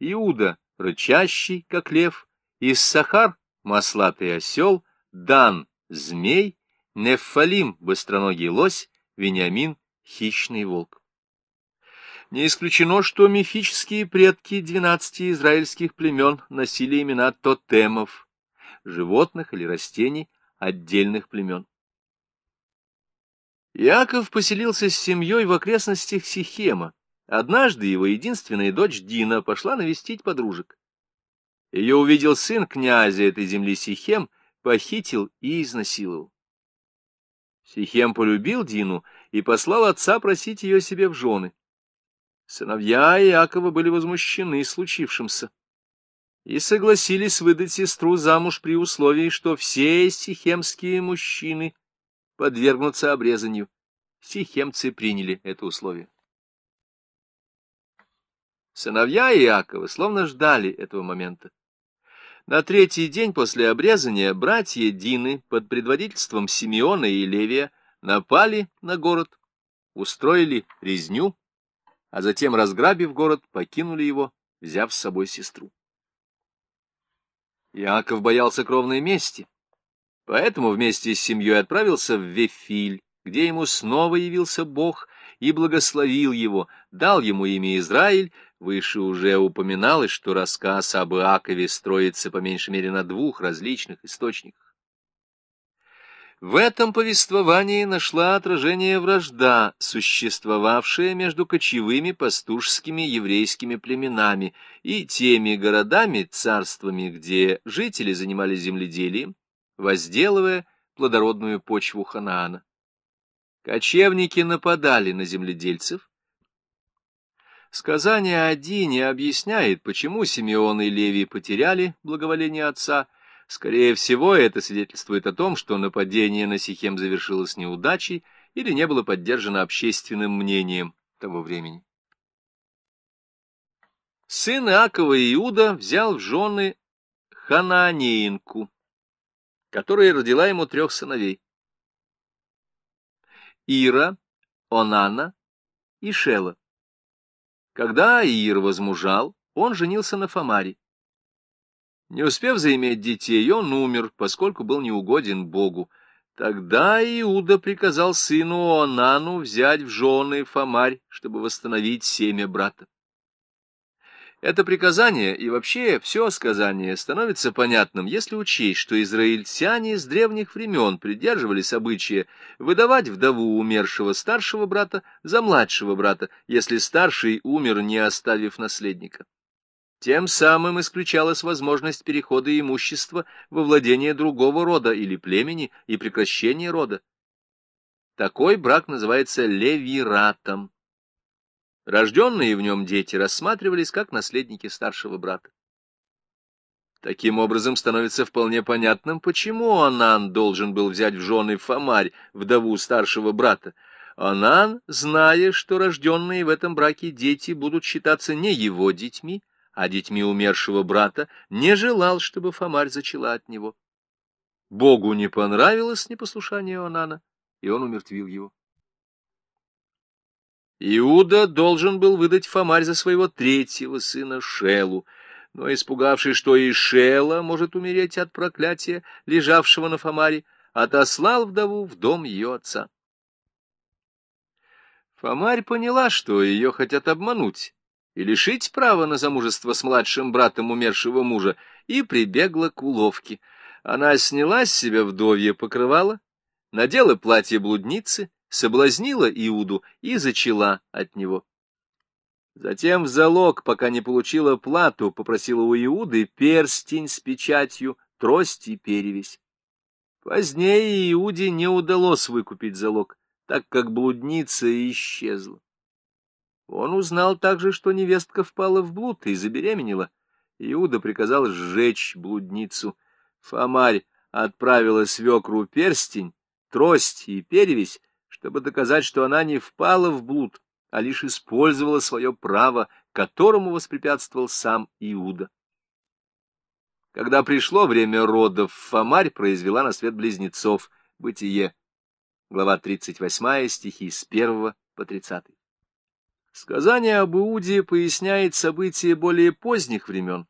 Иуда — рычащий, как лев, Иссахар — маслатый осел, Дан — змей, Нефалим — быстроногий лось, Вениамин — хищный волк. Не исключено, что мифические предки двенадцати израильских племен носили имена тотемов, животных или растений отдельных племен. Иаков поселился с семьей в окрестностях Сихема. Однажды его единственная дочь Дина пошла навестить подружек. Ее увидел сын князя этой земли Сихем, похитил и изнасиловал. Сихем полюбил Дину и послал отца просить ее себе в жены. Сыновья Иакова были возмущены случившимся и согласились выдать сестру замуж при условии, что все сихемские мужчины подвергнуться обрезанию. Сихемцы приняли это условие. Сыновья Иакова словно ждали этого момента. На третий день после обрезания братья Дины под предводительством Симеона и Левия напали на город, устроили резню, а затем, разграбив город, покинули его, взяв с собой сестру. Иаков боялся кровной мести, поэтому вместе с семьей отправился в Вефиль, где ему снова явился Бог и благословил его, дал ему имя Израиль, выше уже упоминалось, что рассказ об Иакове строится по меньшей мере на двух различных источниках. В этом повествовании нашла отражение вражда, существовавшая между кочевыми пастушскими еврейскими племенами и теми городами, царствами, где жители занимались земледелием, возделывая плодородную почву Ханаана. Кочевники нападали на земледельцев. Сказание о Дине объясняет, почему Симеон и Левий потеряли благоволение отца – Скорее всего, это свидетельствует о том, что нападение на Сихем завершилось неудачей или не было поддержано общественным мнением того времени. Сын Иакова Иуда взял в жены Хананеинку, которая родила ему трех сыновей. Ира, Онана и Шела. Когда Ир возмужал, он женился на Фомаре. Не успев заиметь детей, он умер, поскольку был неугоден Богу. Тогда Иуда приказал сыну Онану взять в жены Фомарь, чтобы восстановить семя брата. Это приказание и вообще все сказание становится понятным, если учесть, что израильтяне с древних времен придерживались обычая выдавать вдову умершего старшего брата за младшего брата, если старший умер, не оставив наследника. Тем самым исключалась возможность перехода имущества во владение другого рода или племени и прекращения рода. Такой брак называется левиратом. Рожденные в нем дети рассматривались как наследники старшего брата. Таким образом, становится вполне понятным, почему Анан должен был взять в жены Фомарь, вдову старшего брата. Анан, зная, что рожденные в этом браке дети будут считаться не его детьми, а детьми умершего брата, не желал, чтобы Фомарь зачала от него. Богу не понравилось непослушание Онана, и он умертвил его. Иуда должен был выдать Фомарь за своего третьего сына Шелу, но, испугавшись, что и Шела может умереть от проклятия, лежавшего на Фомаре, отослал вдову в дом ее отца. Фомарь поняла, что ее хотят обмануть, и лишить права на замужество с младшим братом умершего мужа, и прибегла к уловке. Она сняла с себя вдовье покрывало, надела платье блудницы, соблазнила Иуду и зачала от него. Затем в залог, пока не получила плату, попросила у Иуды перстень с печатью, трость и перевесь. Позднее Иуде не удалось выкупить залог, так как блудница исчезла. Он узнал также, что невестка впала в блуд и забеременела. Иуда приказал сжечь блудницу. Фомарь отправила свекру перстень, трость и перевесь, чтобы доказать, что она не впала в блуд, а лишь использовала свое право, которому воспрепятствовал сам Иуда. Когда пришло время родов, Фомарь произвела на свет близнецов. Бытие. Глава 38, стихи с 1 по 30. Сказание об Иуде поясняет события более поздних времен,